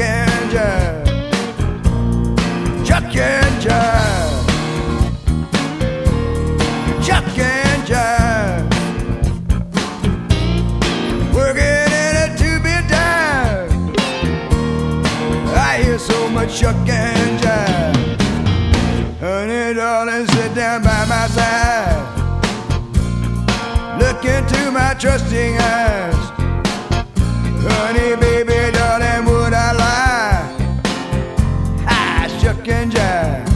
and jive. Chuck and jive. Chuck and jive. Working in a two-bit dive. I hear so much chuck and jive. Honey, darling, sit down by my side. Look into my trusting eyes. and jack.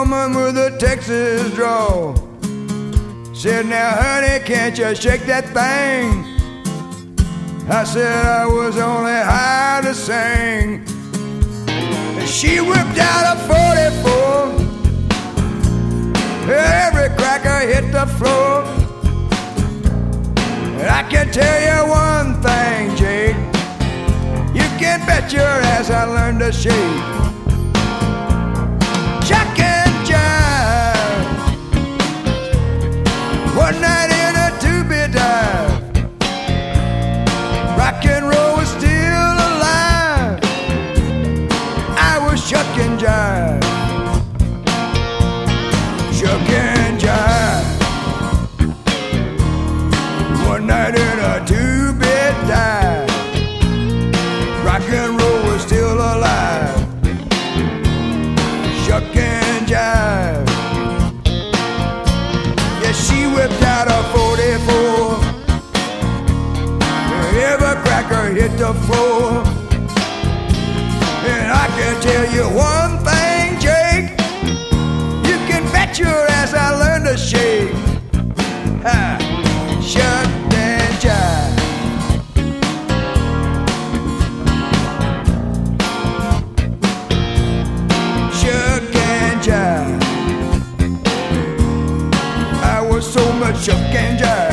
woman with a Texas draw. Said, now, honey, can't you shake that thing? I said, I was only high to sing. And she whipped out a 44. Every cracker hit the floor. And I can tell you one thing, Jake. You can bet your ass I learned to shake. like I hit the floor. And I can tell you one thing, Jake. You can bet your ass I learned to shake. Ha, shut and jive. Shook and jive. I was so much shook and jive.